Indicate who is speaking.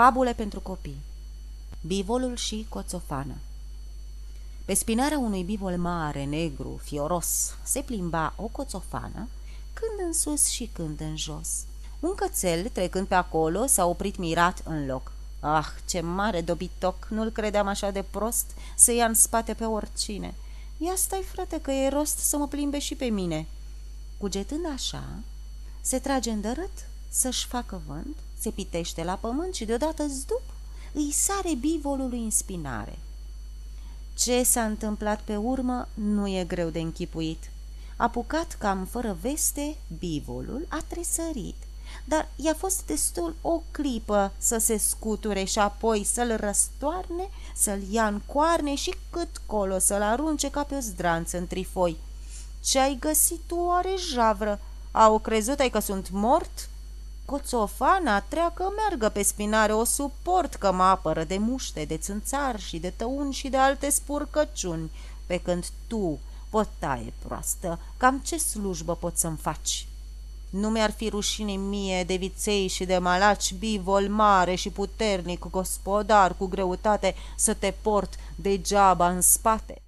Speaker 1: Fabule pentru copii Bivolul și coțofană Pe spinarea unui bivol mare, negru, fioros, se plimba o coțofană, când în sus și când în jos. Un cățel, trecând pe acolo, s-a oprit mirat în loc. Ah, ce mare dobitoc, nu-l credeam așa de prost, să ia în spate pe oricine. Ia stai, frate, că e rost să mă plimbe și pe mine. Cugetând așa, se trage îndărât să-și facă vânt, se pitește la pământ și deodată zdup îi sare bivolului în spinare. Ce s-a întâmplat pe urmă nu e greu de închipuit. Apucat cam fără veste, bivolul a tresărit, dar i-a fost destul o clipă să se scuture și apoi să-l răstoarne, să-l ia în coarne și cât colo să-l arunce ca pe o zdranță în trifoi. Ce-ai găsit tu, oare, javră? Au crezut ai că sunt mort?" Coțofana treacă meargă pe spinare, o suport că mă apără de muște, de țânțar și de tăuni și de alte spurcăciuni, pe când tu, potaie proastă, cam ce slujbă poți să-mi faci? Nu mi-ar fi rușine mie de viței și de malaci, bivol mare și puternic, gospodar cu greutate, să te port degeaba în spate?"